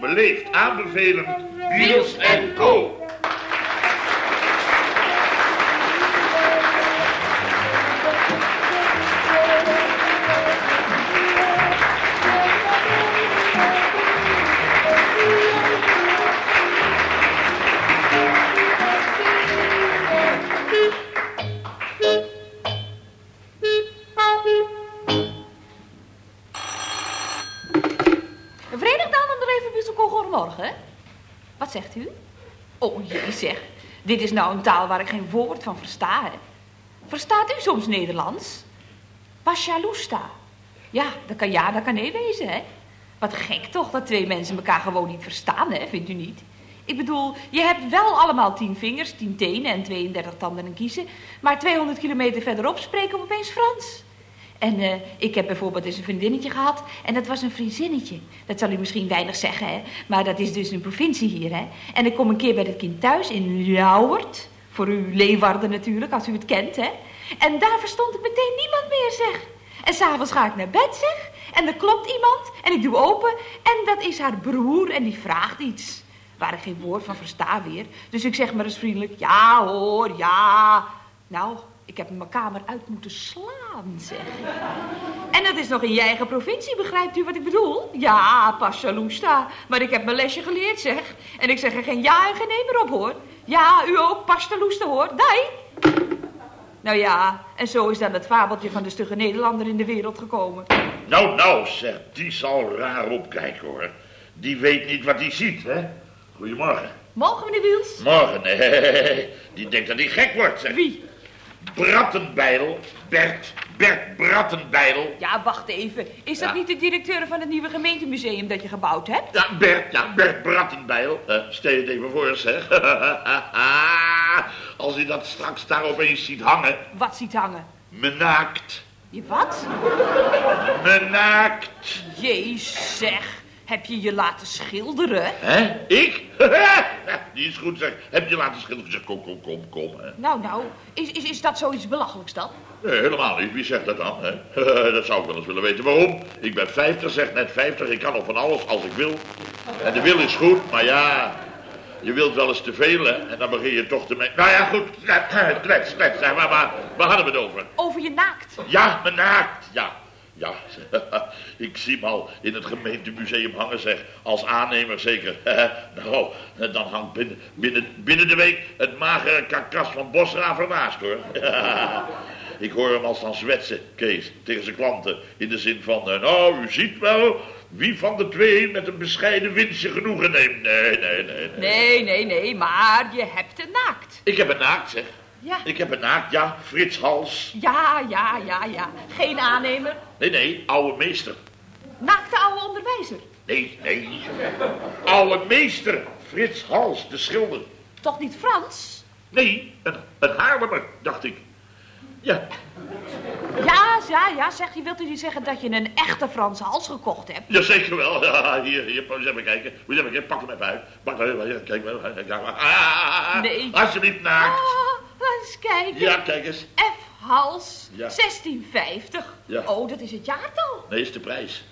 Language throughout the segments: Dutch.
beleefd aanbevelen dit is nou een taal waar ik geen woord van versta, hè. Verstaat u soms Nederlands? Pashalusta. Ja, dat kan ja, dat kan nee wezen, hè. Wat gek toch dat twee mensen elkaar gewoon niet verstaan, hè, vindt u niet? Ik bedoel, je hebt wel allemaal tien vingers, tien tenen en 32 tanden en kiezen. Maar 200 kilometer verderop spreken we opeens Frans. En eh, ik heb bijvoorbeeld eens een vriendinnetje gehad. En dat was een vriendinnetje. Dat zal u misschien weinig zeggen, hè. Maar dat is dus een provincie hier, hè. En ik kom een keer bij het kind thuis in Lauwert. Voor u Leeuwarden natuurlijk, als u het kent, hè. En daar verstond ik meteen niemand meer, zeg. En s'avonds ga ik naar bed, zeg. En er klopt iemand. En ik doe open. En dat is haar broer. En die vraagt iets. Waar ik geen woord van versta weer. Dus ik zeg maar eens vriendelijk. Ja hoor, ja. Nou, ik heb mijn kamer uit moeten slaan, zeg. En dat is nog in je eigen provincie, begrijpt u wat ik bedoel? Ja, Pashalusta. Maar ik heb mijn lesje geleerd, zeg. En ik zeg er geen ja en geen nee meer op, hoor. Ja, u ook, Pashalusta, hoor. Dai. Nou ja, en zo is dan het fabeltje van de stugge Nederlander in de wereld gekomen. Nou, nou, zeg, die zal raar opkijken, hoor. Die weet niet wat hij ziet, hè. Goedemorgen. Morgen, meneer Wiels. Morgen, nee. Die denkt dat hij gek wordt, zeg. Wie? Brattenbeidel, Bert, Bert Brattenbeidel. Ja, wacht even. Is dat Ja. niet de directeur van het nieuwe gemeentemuseum dat je gebouwd hebt? Ja, Bert, ja, Bert Brattenbeidel. Eh, stel je het even voor, zeg. Als hij dat straks daar opeens ziet hangen. Wat ziet hangen? Me naakt. Je wat? Me naakt. Jezus, zeg. Heb je je laten schilderen? Hè? Ik? Die is goed, zeg. Heb je laten schilderen? Zeg, kom, kom, kom, kom. Hè. Nou, nou. Is, is, is dat zoiets belachelijks dan? Nee, helemaal niet. Wie zegt dat dan? Hè? dat zou ik wel eens willen weten. Waarom? Ik ben 50, zeg net 50. Ik kan nog van alles als ik wil. En de wil is goed, maar ja... Je wilt wel eens te veel, hè? En dan begin je toch te... Nou ja, goed. Klets, klets. Zeg maar, maar waar hadden we het over? Over je naakt. Ja, me naakt. Ja, ja. ik zie hem al in het gemeentemuseum hangen, zeg. Als aannemer zeker. nou, dan hangt binnen, binnen, binnen de week het magere karkas van Bosraaf ernaast, hoor. ik hoor hem als dan zwetsen, Kees, tegen zijn klanten. In de zin van, eh, nou, u ziet wel wie van de twee met een bescheiden winstje genoegen neemt. Nee, nee, nee, nee. Nee, nee, nee, maar je hebt een naakt. Ik heb een naakt, zeg. Ja. Ik heb een naakt, ja. Frits Hals. Ja, ja, ja, ja. Geen aannemer. Nee, nee, oude meester. Naakte oude onderwijzer. Nee, nee. Oude meester Frits Hals, de schilder. Toch niet Frans? Nee, een, een Haarlemmer, dacht ik. Ja, Ja, ja, ja. Zeg, je wilt u niet zeggen dat je een echte Franse hals gekocht hebt? jazeker wel. Ja, hier, hier, eens even kijken. Moet even kijken. Pak hem even uit. Pak hem even uit. Kijk maar. Ah, Nee. Alsjeblieft, naakt. Ah, laat eens kijken. Ja, kijk eens. F. Hals, Ja. 1650. Ja. Oh, dat is het jaartal. Nee, is de prijs.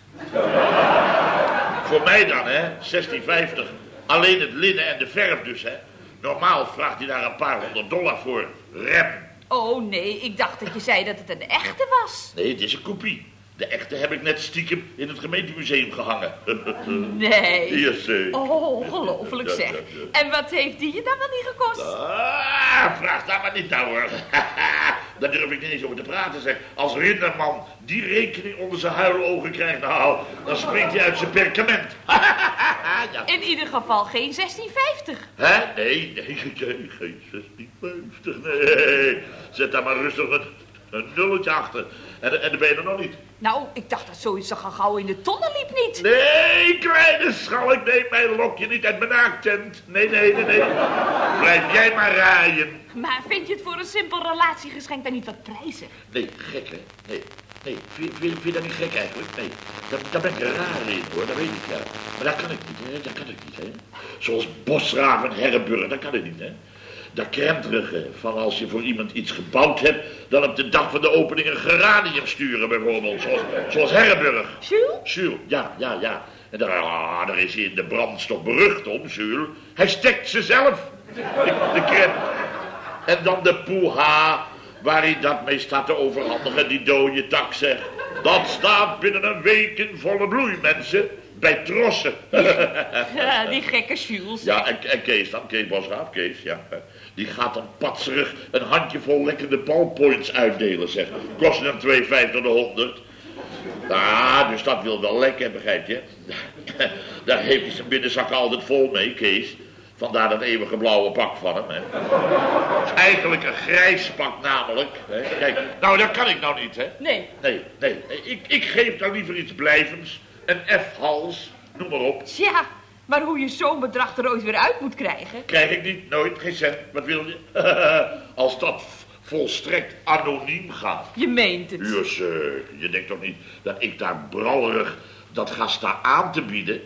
Voor mij dan, hè. 1650. Alleen het linnen en de verf dus, hè. Normaal vraagt hij daar een paar honderd dollar voor. Rem. Oh nee, ik dacht dat je zei dat het een echte was. Nee, het is een kopie. De echte heb ik net stiekem in het gemeentemuseum gehangen. Nee. Jazeker. Oh, ongelooflijk Ja, zeg. ja, ja. En wat heeft die je dan wel niet gekost? Ah, vraag daar maar niet naar hoor. Daar durf ik niet eens over te praten zeg. Als Rinderman die rekening onder zijn huilogen krijgt, nou, dan springt hij uit zijn perkament. ja. In ieder geval geen 1650. Hè? Nee, nee, geen, geen 1650, nee. Zet daar maar rustig een, een nulletje achter. En, en je er nog niet. Nou, ik dacht dat zoiets toch al gauw in de tonnen liep niet. Nee, kleine schalk, neem mijn lokje niet uit mijn. Nee, nee, nee, nee. Blijf jij maar raaien. Maar vind je het voor een simpel relatiegeschenk dan niet wat prijzig? Nee, gek hè? Nee, nee, vind, vind, vind je dat niet gek eigenlijk? Nee, daar, daar ben ik er raar in hoor, dat weet ik ja. Maar dat kan ik niet, hè? dat kan ik niet hè. Zoals Bosraaf en Herrenburg, dat kan ik niet hè. Dat krenterige van als je voor iemand iets gebouwd hebt, dan op de dag van de opening een geranium sturen bijvoorbeeld, zoals, zoals Herrenburg. Jules? Jules, ja, ja, ja. En daar, ah, daar is hij in de brandstof berucht om, Jules. Hij stekt ze zelf, de, de krent. En dan de poeha, waar hij dat mee staat te overhandigen, die dode tak zegt. Dat staat binnen een week in volle bloei, mensen. Bij trossen. Ja, die gekke Jules. Ja, en, en Kees dan, Kees Bosraaf, Kees, ja. Die gaat dan patserig een handjevol lekkere ballpoints uitdelen, zeg. Kost hem 2,50 de 100. Nou, dus dat wil wel lekker, begrijp je? Daar heeft hij zijn binnenzak altijd vol mee, Kees. Vandaar dat eeuwige blauwe pak van hem, hè. Is eigenlijk een grijs pak namelijk. Hè. Kijk, nou, dat kan ik nou niet, hè. Nee. Nee, nee, nee. Ik, ik geef nou liever iets blijvends. Een F-hals, noem maar op. Tja, maar hoe je zo'n bedrag er ooit weer uit moet krijgen... Krijg ik niet, nooit, geen cent. Wat wil je? Als dat volstrekt anoniem gaat. Je meent het. Ja, zeker. Je denkt toch niet dat ik daar brouwerig dat ga staan aan te bieden?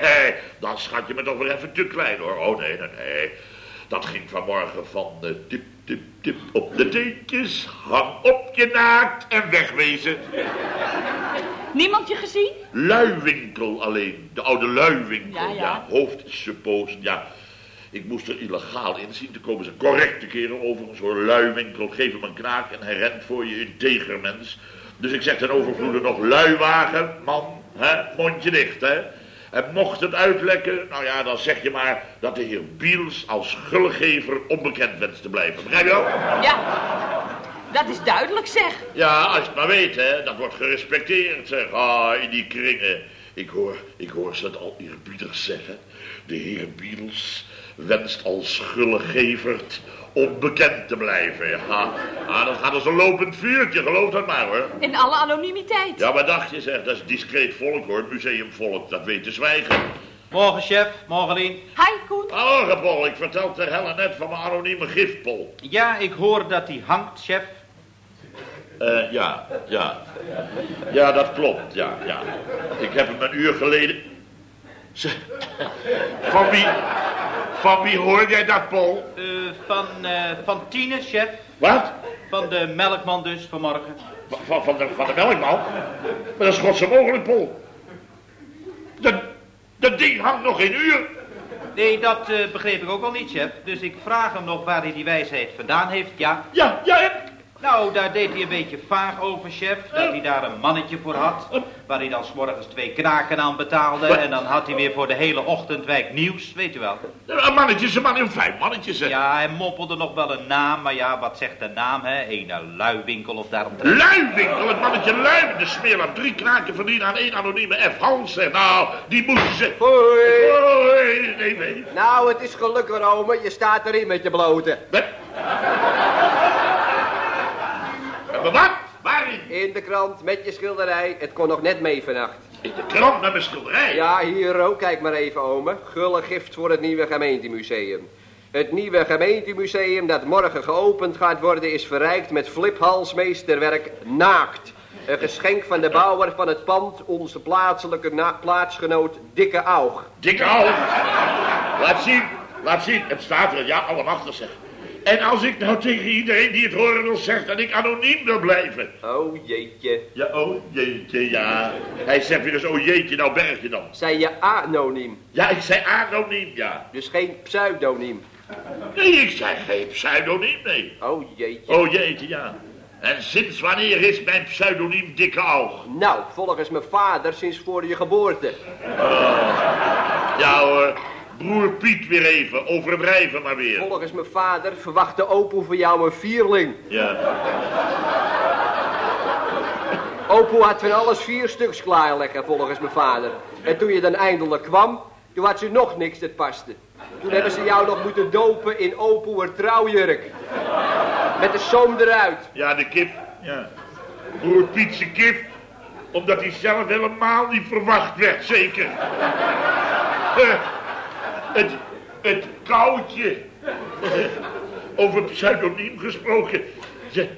Nee, dan schat je me toch weer even te klein, hoor. Oh, nee, nee, nee. Dat ging vanmorgen van eh, tip, tip, tip op de teentjes. Hang op je naakt en wegwezen. Niemand je gezien? Luiwinkel alleen. De oude luiwinkel. Ja, ja. hoofdsupposen. Ja. Ik moest er illegaal in zien te komen. Ze correcte kerel overigens hoor. Luiwinkel. Geef hem een knaak en hij rent voor je integer mens. Dus ik zeg ten overvloede nog luiwagen. Man, hè? mondje dicht hè. En mocht het uitlekken, nou ja, dan zeg je maar dat de heer Biels als gullegever onbekend wenst te blijven. Begrijp je wel? Ja. Dat is duidelijk, zeg. Ja, als je het maar weet, hè. Dat wordt gerespecteerd, zeg. Ah, in die kringen. Ik hoor, ik hoor ze het al eerbiedig zeggen. De heer Biels wenst als gullegeverd onbekend te blijven. Ja, ah, dat gaat als een lopend vuurtje, geloof dat maar, hoor. In alle anonimiteit. Ja, wat dacht je, zeg? Dat is discreet volk, hoor. Museumvolk, dat weet te zwijgen. Morgen, chef. Morgen, Lien. Hi, Koen. Morgen, Paul. Ik vertel ter helle net van mijn anonieme giftpol. Ja, ik hoor dat hij hangt, chef. Eh, ja, ja. Ja, dat klopt, ja, ja. Ik heb hem een uur geleden... Ze- Van wie... Van wie hoor jij dat, Paul? Eh, van, eh, van Tine, chef. Wat? Van de melkman dus, vanmorgen. Van, van, de, van de melkman? Maar dat is godse mogelijk, Paul. Dat, dat ding hangt nog geen uur. Nee, dat eh, begreep ik ook al niet, chef. Dus ik vraag hem nog waar hij die wijsheid vandaan heeft, ja. Ja, ja, en- Nou, daar deed hij een beetje vaag over, chef. Dat hij daar een mannetje voor had. Waar hij dan 's morgens twee knaken aan betaalde. Wat? En dan had hij weer voor de hele ochtend wijk nieuws, weet u wel. Een mannetje is een man in fijn mannetje, zeg. Ja, hij moppelde nog wel een naam. Maar ja, wat zegt de naam, hè? Een luiwinkel of daaromtrent. Luiwinkel, het mannetje Luiwinkel. De smeerlap drie knaken verdienen aan één anonieme F. Hans, zeg. Nou, die moesten ze... Hoi. Hoi, nee, nee. Nou, het is gelukkig, ome. Je staat erin met je blote. Wat? Wat? Waarin? In de krant, met je schilderij. Het kon nog net mee vannacht. In de krant met mijn schilderij. Ja, hier ook. Kijk maar even, ome. Gulle gift voor het nieuwe gemeentemuseum. Het nieuwe gemeentemuseum dat morgen geopend gaat worden... is verrijkt met fliphalsmeesterwerk Naakt. Een geschenk van de bouwer van het pand... onze plaatselijke plaatsgenoot Dikke Aug. Dikke oog. Laat zien, laat zien. Het staat er, ja, allemachtig zeg. En als ik nou tegen iedereen die het horen wil zeg dat ik anoniem wil blijven. Oh, jeetje. Ja, oh jeetje, ja. Hij zegt weer eens, oh jeetje, nou berg je dan. Zei je anoniem, Ja, ik zei anoniem, ja. dus geen pseudoniem. Nee, ik zei geen pseudoniem, nee. Oh, jeetje. Oh jeetje, ja. En sinds wanneer is mijn pseudoniem Dikke Oog? Nou, volgens mijn vader sinds voor je geboorte. Ja hoor, broer Piet weer even, overdrijven maar weer. Volgens mijn vader verwachtte Opoe voor jou een vierling. Ja, Opoe had van alles vier stuks klaarleggen, volgens mijn vader. En toen je dan eindelijk kwam, toen had ze nog niks dat paste. Toen hebben ze jou nog moeten dopen in Opoe trouwjurk. Met de zoom eruit. ja, de kip, ja. Broer Piet zijn kip, omdat hij zelf helemaal niet verwacht werd, zeker. Het, koudje. Over pseudoniem gesproken.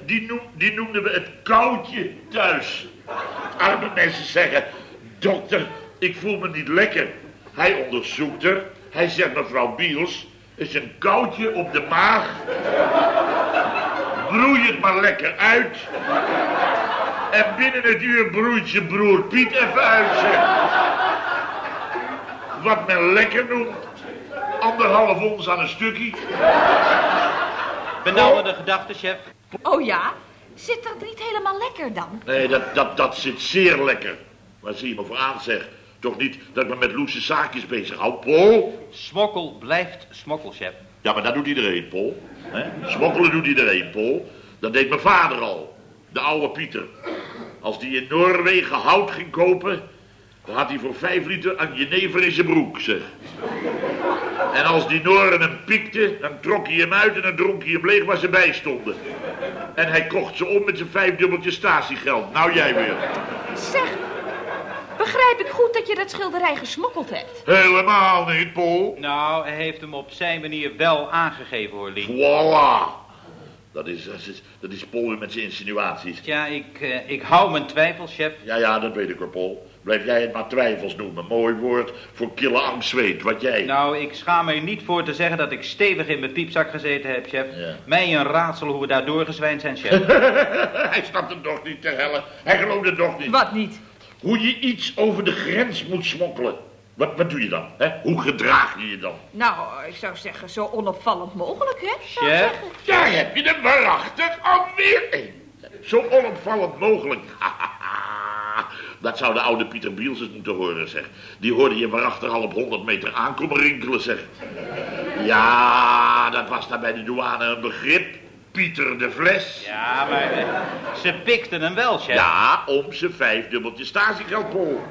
Die, die noemden we het koudje thuis. Arme mensen zeggen, dokter, ik voel me niet lekker. Hij onderzoekt er. Hij zegt, mevrouw Biels, is een koudje op de maag. Broei het maar lekker uit. En binnen het uur broeit je broer Piet even uit. Wat men lekker noemt. Anderhalf ons aan een stukje. Benauwende gedachte, chef. Oh ja? Zit dat niet helemaal lekker dan? Nee, dat, dat, dat zit zeer lekker. Waar zie je me voor aan, zeg? Toch niet dat ik me met loese zaakjes bezig hou, Paul? Smokkel blijft smokkel, chef. Ja, maar dat doet iedereen, Paul. Hè? Smokkelen doet iedereen, Paul. Dat deed mijn vader al. De oude Pieter. Als die in Noorwegen hout ging kopen... dan had hij voor vijf liter aan jenever in zijn broek, zeg. En als die Noren hem piekte, dan trok hij hem uit... en dan dronk hij hem leeg waar ze bij stonden. En hij kocht ze om met zijn vijfdubbeltje statiegeld. Nou, jij weer. Zeg, begrijp ik goed dat je dat schilderij gesmokkeld hebt? Helemaal niet, Paul. Nou, hij heeft hem op zijn manier wel aangegeven, hoor, Lien. Voilà. Dat is, dat is, dat is Paul weer met zijn insinuaties. Ja, ik, eh, ik hou mijn twijfels, chef. Ja, ja, dat weet ik hoor, Paul. Blijf jij het maar twijfels noemen. Mooi woord voor kille angst weet. Wat jij... Nou, ik schaam er niet voor te zeggen dat ik stevig in mijn piepzak gezeten heb, chef. Ja. Mij een raadsel hoe we daar doorgezwijnd zijn, chef. Hij snapt het toch niet, ter helle. Hij gelooft het toch niet. Wat niet? Hoe je iets over de grens moet smokkelen. Wat, wat doe je dan? Hè? Hoe gedraag je je dan? Nou, ik zou zeggen zo onopvallend mogelijk, hè? Chef? zeggen. Daar heb je er waarachtig alweer een. Zo onopvallend mogelijk. Dat zou de oude Pieter Biels eens moeten horen, zeg. Die hoorde je waarachtig al op 100 meter aankomen rinkelen, zeg. Ja, dat was daar bij de douane een begrip. Pieter de Fles. Ja, maar eh, ze pikten hem wel, chef. Ja, om zijn vijf dubbeltje statiegeld, Paul.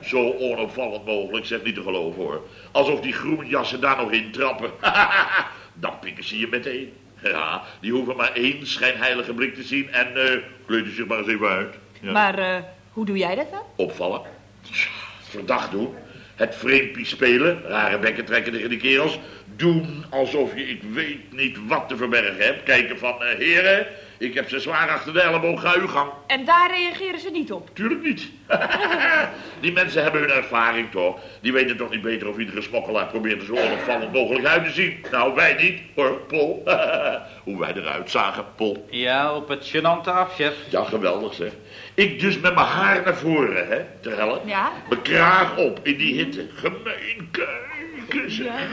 Zo onopvallend mogelijk, zeg niet te geloven, hoor. Alsof die groenjassen daar nog in trappen. Dan pikken ze je meteen. Ja, die hoeven maar één schijnheilige blik te zien en eh kleden zich maar eens even uit. Ja. Maar eh, hoe doe jij dat dan? Opvallen. Tja, Verdacht doen. Het vreempie spelen. Rare bekken trekken tegen de kerels. Doen alsof je ik weet niet wat te verbergen hebt. Kijken van, eh, heren, ik heb ze zwaar achter de elleboog, ga uw gang. En daar reageren ze niet op. Tuurlijk niet. Die mensen hebben hun ervaring toch. Die weten toch niet beter of iedere smokkelaar probeert er zo onopvallend mogelijk uit te zien. Nou, wij niet, hoor, Pol. Hoe wij eruit zagen, Pol. Ja, op het gênante af, chef. Ja, geweldig zeg. Ik dus met mijn haar naar voren, hè, terwijl. Ja? Mijn kraag op in die hitte. Gemeen kijken zeg.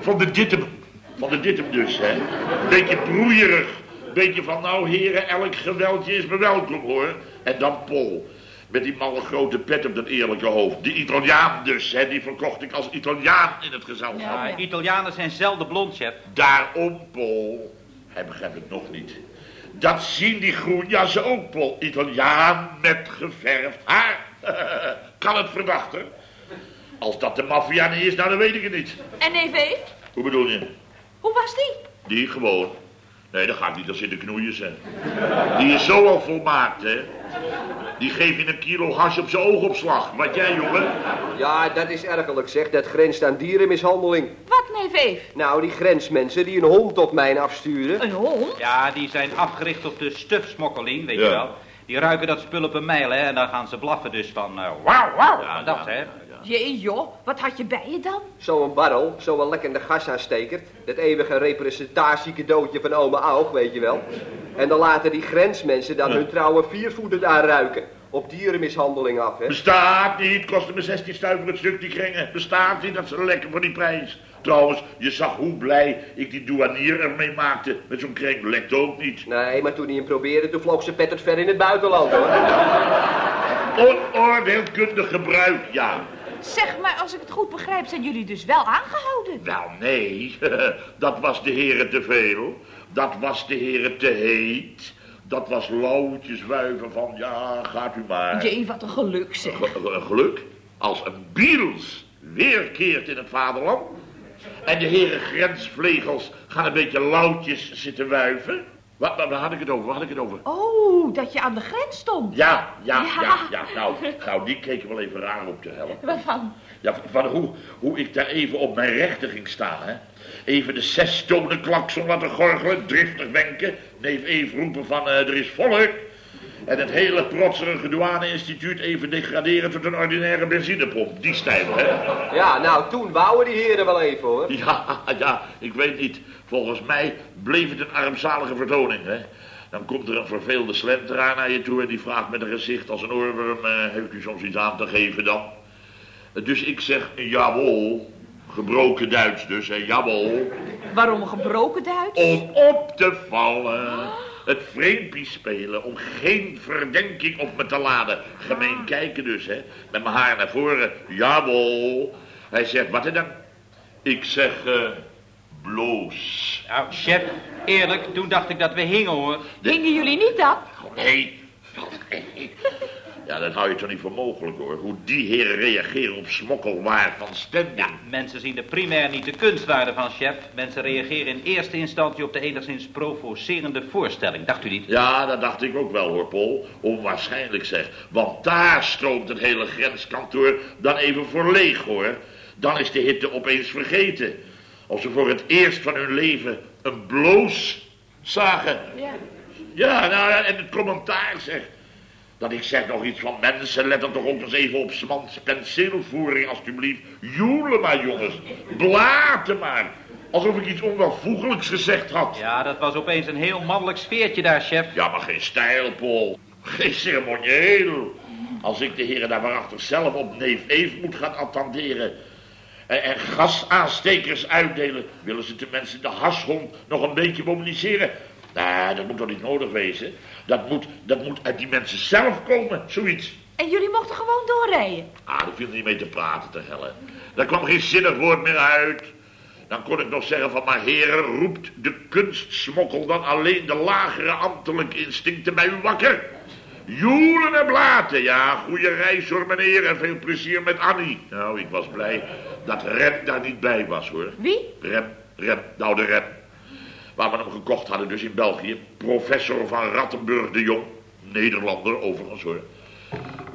Van de dittem. Van de dittem dus, hè. Beetje broeierig. Beetje van, nou heren, elk geweldje is me welkom, hoor. En dan Pol. Met die malle grote pet op dat eerlijke hoofd. Die Italiaan dus, hè. Die verkocht ik als Italiaan in het gezelschap. Ja. Italianen zijn zelden blond, chef. Daarom, Paul. Hij begrijpt het nog niet. Dat zien die groenjassen ook, Paul. Italiaan met geverfd haar. kan het verdachten? Als dat de maffia niet is, nou dan weet ik het niet. En neef? Hoe bedoel je? Hoe was die? Die gewoon. Nee, dat gaat niet als zitten knoeien zijn. Die is zo al volmaakt, hè. Die geef je een kilo hash op zijn oogopslag. Wat jij, jongen? Ja, dat is ergerlijk zeg. Dat grenst aan dierenmishandeling. Wat, neef Eve? Nou, die grensmensen die een hond op mij afsturen. Een hond? Ja, die zijn afgericht op de stufsmokkeling, weet Ja. je wel. Die ruiken dat spul op een mijl, hè, en dan gaan ze blaffen dus van... eh, wauw, wauw, Ja, dat, ja, hè. Jee, joh. Wat had je bij je dan? Zo'n barrel, zo'n lekkende gasaansteker. Dat eeuwige representatiecadeautje van oma Aug, weet je wel. En dan laten die grensmensen dan hun trouwe viervoeten daar ruiken. Op dierenmishandeling af, hè. Bestaat niet, kostte me 16 stuiver het stuk die kringen. Bestaat niet, dat is lekker voor die prijs. Trouwens, je zag hoe blij ik die douanier ermee maakte. Met zo'n kring lekte ook niet. Nee, maar toen hij hem probeerde, toen vloog ze pet het ver in het buitenland, hoor. Onoordeelkundig gebruik, ja. Zeg, maar als ik het goed begrijp, zijn jullie dus wel aangehouden. Wel, nee, dat was de heren te veel. Dat was de heren te heet. Dat was lauwtjes wuiven van, ja, gaat u maar. Jee, wat een geluk zeg. Ge- Geluk, als een biels weerkeert in het vaderland... en de heren grensvlegels gaan een beetje lauwtjes zitten wuiven... Wat, waar had ik het over, waar had ik het over? Oh, dat je aan de grens stond. Ja, ja, ja, Ja. ja. Nou, nou, die keken wel even raar op te helpen. Waarvan? Ja, van hoe, hoe ik daar even op mijn rechter ging staan, hè. Even de zes tonen klakson laten gorgelen, driftig wenken. Neef Eve roepen van, eh, er is volk. En het hele protserige douane-instituut even degraderen tot een ordinaire benzinepomp. Die stijl, hè? Ja, nou, toen bouwen die heren wel even, hoor. Ja, ja, ik weet niet. Volgens mij bleef het een armzalige vertoning, hè? Dan komt er een verveelde slenteraar naar je toe en die vraagt met een gezicht als een oorworm... eh, heeft u soms iets aan te geven dan? Dus ik zeg, jawel. Gebroken Duits dus, hè, jawel. Waarom gebroken Duits? Om op te vallen. Het vreempie spelen, om geen verdenking op me te laden. Gemeen kijken dus, hè. Met mijn haar naar voren. Jawel. Hij zegt, wat dan? Ik zeg, eh, bloos. Nou, chef, eerlijk, toen dacht ik dat we hingen, hoor. Hingen jullie niet dan? Oh, nee. Ja, dat hou je toch niet voor mogelijk, hoor. Hoe die heren reageren op smokkelwaar van stemming. Mensen zien er primair niet de kunstwaarde van, chef. Mensen reageren in eerste instantie op de enigszins provocerende voorstelling. Dacht u niet? Ja, dat dacht ik ook wel hoor, Paul. Onwaarschijnlijk zeg. Want daar stroomt het hele grenskantoor dan even voor leeg hoor. Dan is de hitte opeens vergeten. Of ze voor het eerst van hun leven een bloos zagen. Ja. Ja, nou ja, en het commentaar zeg. Dat ik zeg nog iets van mensen, let er toch ook eens even op smans penseelvoering, alstublieft. Joelen maar, jongens. Blaten maar. Alsof ik iets onwelvoegelijks gezegd had. Ja, dat was opeens een heel mannelijk sfeertje daar, chef. Ja, maar geen stijl, Paul. Geen ceremonieel. Als ik de heren daar waarachtig zelf op neef Eve moet gaan attenderen... En, en gasaanstekers uitdelen... willen ze tenminste de hashond nog een beetje mobiliseren. Nee, dat moet toch niet nodig wezen? Dat moet, dat moet uit die mensen zelf komen, zoiets. En jullie mochten gewoon doorrijden. Ah, daar viel niet mee te praten te hellen. Daar kwam geen zinnig woord meer uit. Dan kon ik nog zeggen van, maar heren, roept de kunstsmokkel dan alleen de lagere ambtelijke instincten bij u wakker? Joelen en blaten, ja, goede reis hoor meneer en veel plezier met Annie. Nou, ik was blij dat Rem daar niet bij was hoor. Wie? Rem, Rem, nou de Rem. Waar we hem gekocht hadden dus in België. Professor van Rattenburg de Jong. Nederlander overigens hoor.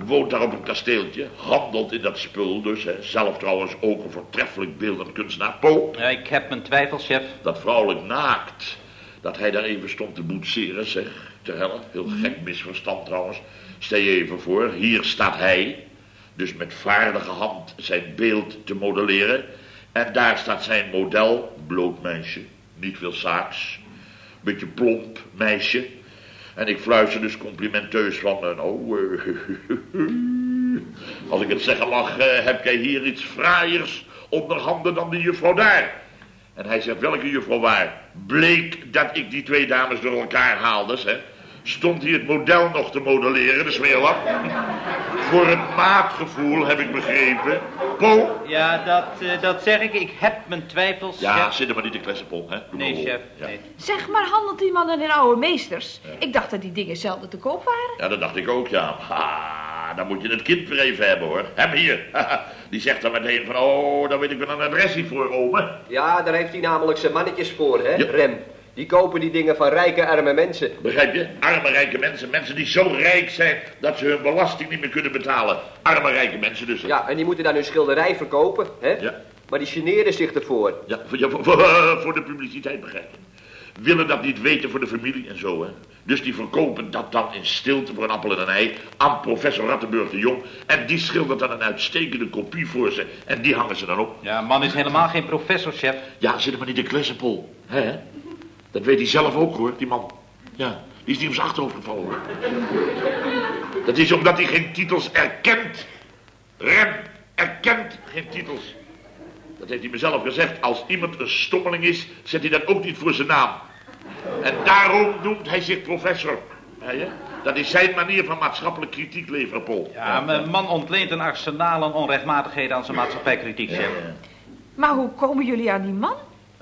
Woont daar op een kasteeltje. Handelt in dat spul dus. Hè. Zelf trouwens ook een voortreffelijk beeldend kunstenaar. Po. Ja, ik heb mijn twijfels, chef. Dat vrouwelijk naakt. Dat hij daar even stond te boetseren, zeg. Te hellen. Heel gek misverstand trouwens. Stel je even voor. Hier staat hij. Dus met vaardige hand zijn beeld te modelleren. En daar staat zijn model. Bloot meisje. Niet veel saaks. Beetje plomp meisje. En ik fluister dus complimenteus van... Nou, eh, als ik het zeggen mag, eh, heb jij hier iets fraaiers onder handen dan die juffrouw daar? En hij zegt, welke juffrouw waar? Bleek dat ik die twee dames door elkaar haalde, hè? Stond hij het model nog te modelleren, de smeerlap? Voor het maatgevoel, heb ik begrepen. Po? Ja, dat, eh, dat zeg ik. Ik heb mijn twijfels, Ja, chef. zit er maar niet de klessenpol, hè? Doe Nee, maar chef. Ja. Nee. Zeg maar, handelt die man in oude meesters? Ik dacht dat die dingen zelden te koop waren. Ja, dat dacht ik ook, ja. Ha, dan moet je het kind weer even hebben, hoor. Hem hier. Die zegt dan meteen van, oh, daar weet ik wel een adressie voor, ome. Ja, daar heeft hij namelijk zijn mannetjes voor, hè, Ja. Rem. Die kopen die dingen van rijke, arme mensen. Begrijp je? Arme rijke mensen. Mensen die zo rijk zijn dat ze hun belasting niet meer kunnen betalen. Arme rijke mensen dus. Ja, en die moeten dan hun schilderij verkopen, hè? Ja. Maar die generen zich ervoor. Ja, voor, ja, voor, voor- voor de publiciteit begrijp je. Willen dat niet weten voor de familie en zo, hè. Dus die verkopen dat dan in stilte voor een appel en een ei aan professor Rattenburg de Jong. En die schildert dan een uitstekende kopie voor ze. En die hangen ze dan op. Ja, man is helemaal geen professor, chef. Ja, zit er maar niet in klessenpol. Hè? Dat weet hij zelf ook, hoor, die man. Ja, die is niet op zijn achterhoofd gevallen, hoor. Dat is omdat hij geen titels erkent. Rem erkent geen titels. Dat heeft hij mezelf gezegd. Als iemand een stommeling is, zet hij dat ook niet voor zijn naam. En daarom noemt hij zich professor. Ja, ja? Dat is zijn manier van maatschappelijk kritiek leveren, Paul. Ja, mijn man ontleent een arsenaal aan onrechtmatigheden aan zijn maatschappijkritiek, chef. Maar hoe komen jullie aan die man?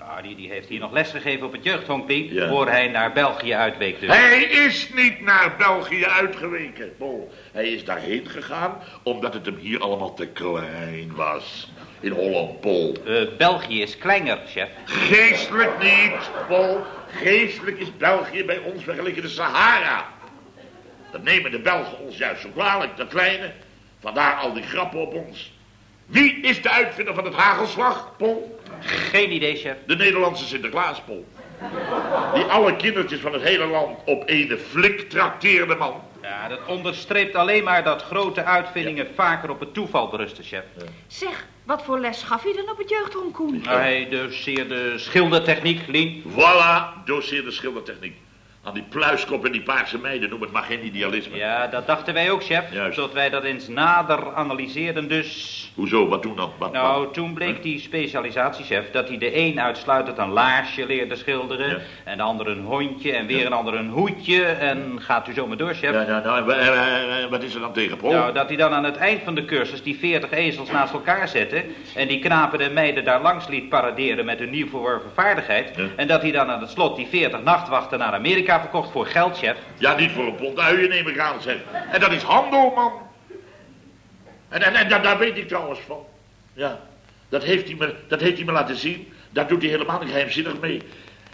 Ja, die, die heeft hier nog lesgegeven op het jeugdhonkpie, Ja. voor hij naar België uitweek dus. Hij is niet naar België uitgeweken, Paul. Hij is daarheen gegaan omdat het hem hier allemaal te klein was. In Holland, Paul. Eh, België is kleiner, chef. Geestelijk niet, Paul. Geestelijk is België bij ons vergeleken de Sahara. Dat nemen de Belgen ons juist zo kwalijk, de kleine. Vandaar al die grappen op ons. Wie is de uitvinder van het hagelslag, Paul? Geen idee, chef. De Nederlandse Sinterklaaspol. Die alle kindertjes van het hele land op ene flik trakteerde man. Ja, dat onderstreept alleen maar dat grote uitvindingen vaker op het toeval berusten, chef. Zeg, wat voor les gaf je dan op het jeugdhong, Koen? Hij doseerde schildertechniek, Lien. Voilà, doseerde schildertechniek. Aan die pluiskop en die paarse meiden, noem het maar geen idealisme. Ja, dat dachten wij ook, chef. Juist. Tot wij dat eens nader analyseerden, dus... Hoezo, wat toen dan? Wat, Nou, wat? toen bleek die specialisatiechef dat hij de een uitsluitend een laarsje leerde schilderen... Ja. en de ander een hondje en weer een ander een hoedje. En gaat u zo maar door, chef. Ja, ja, nou, en wat is er dan tegen Paul? Nou, dat hij dan aan het eind van de cursus die 40 ezels naast elkaar zette... en die knapen en meiden daar langs liet paraderen met hun nieuw verworven vaardigheid... Ja. en dat hij dan aan het slot die 40 nachtwachten naar Amerika verkocht voor geld, chef. Ja, niet voor een pond uien neem ik aan, zeg. En dat is handel, man. En, en, en daar, daar weet ik trouwens van. Ja, dat heeft, hij me, dat heeft hij me laten zien. Daar doet hij helemaal niet geheimzinnig mee.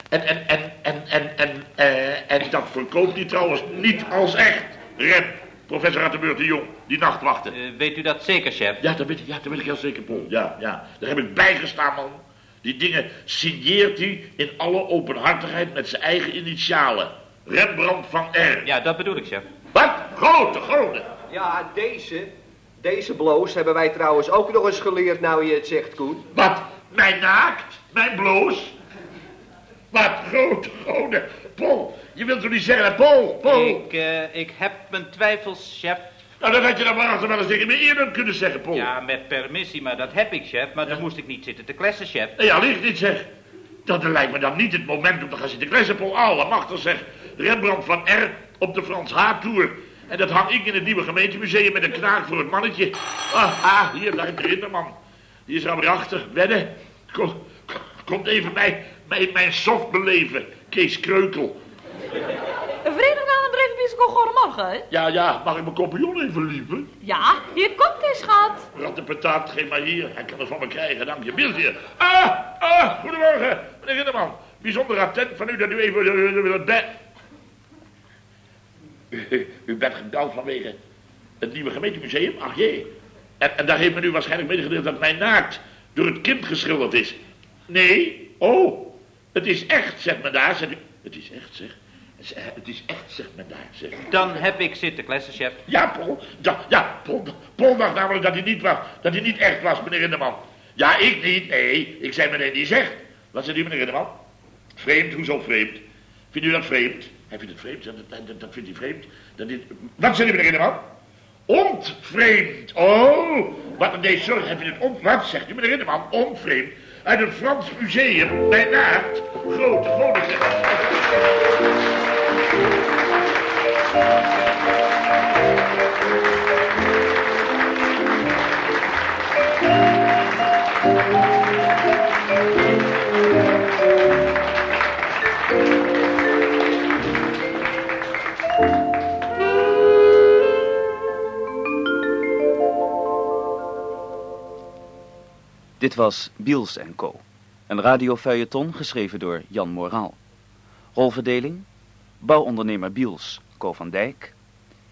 En, en, en, en, en, en, eh, en dat verkoopt hij trouwens niet als echt. Rep, professor Attenbeurt de Jong, die nachtwachten. Eh, weet u dat zeker, chef? Ja, dat weet ik, ja, dat weet ik heel zeker, Paul. Ja, ja, daar heb ik bijgestaan, man. Die dingen signeert hij in alle openhartigheid met zijn eigen initialen. Rembrandt van R. Ja, dat bedoel ik, chef. Wat? Grote, grote. Ja, deze, deze bloos hebben wij trouwens ook nog eens geleerd, nou je het zegt, Koen. Wat? Mijn naakt? Mijn bloos? Wat? Grote, grote. Paul, je wilt toch niet zeggen Paul, Paul... Ik, eh, ik heb mijn twijfels, chef. Nou, dat had je dan maar achter wel eens tegen me eerder kunnen zeggen, Paul. Ja, met permissie, maar dat heb ik, chef. Maar dan moest ik niet zitten te klessen, chef. Nee, ja, ligt niet, zeg. Dat lijkt me dan niet het moment om te gaan zitten kletsen, Paul. Allemachtig, zeg. Rembrandt van R op de Frans H-tour. En dat hang ik in het nieuwe gemeentemuseum met een knaak voor het mannetje. Ah, ah hier, daar heb je de man. Die is alweer achter. Wedden. Kom, komt even bij, bij mijn soft beleven. Kees Kreukel. Een brevenbies goedemorgen, hè? Ja, ja, mag ik mijn compagnon even lieven? Ja, hier komt hij, schat. Rattepetaat, geef maar hier. Hij kan er van me krijgen, dank je. Beeld hier. Ah, ah, goedemorgen, meneer Rinderman. Bijzonder attent van u dat u even uh, het bed... U, bent gebeld vanwege het nieuwe gemeentemuseum? Ach jee. En, en daar heeft men u waarschijnlijk medegedeeld dat mijn naakt door het kind geschilderd is. Nee? Oh, het is echt, zegt men daar. Zegt u. Het is echt, zeg. Het is echt, zegt men daar, zeg. Dan heb ik zitten klessen, chef. Ja, Paul. Ja, ja Paul, Paul dacht namelijk dat hij niet was. Dat hij niet echt was, meneer Rinderman. Ja, ik niet. Nee, ik zei meneer die zegt. Wat zegt u, meneer Rinderman? Vreemd, hoezo vreemd? Vindt u dat vreemd? Hij vindt het vreemd, dat, dat, vindt hij vreemd. Dat dit... Wat zegt u, meneer Rinderman? Ontvreemd. Oh, wat nee, sorry, hij vindt het ont... Wat zegt u, meneer Rinderman? Ontvreemd. Uit een Frans museum bij Naakt. Grote, grote zeg. Dit was Biels Co. Een radiofeuilleton geschreven door Jan Moraal. Rolverdeling. Bouwondernemer Biels, Co van Dijk.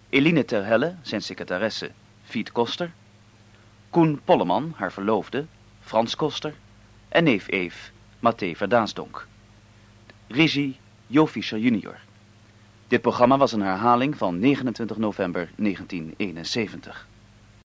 Eline Terhelle, zijn secretaresse, Fiet Koster. Koen Polleman, haar verloofde, Frans Koster. En neef Eef, Mathé Verdaasdonk. Regie, Jo Fischer junior. Dit programma was een herhaling van 29 november 1971.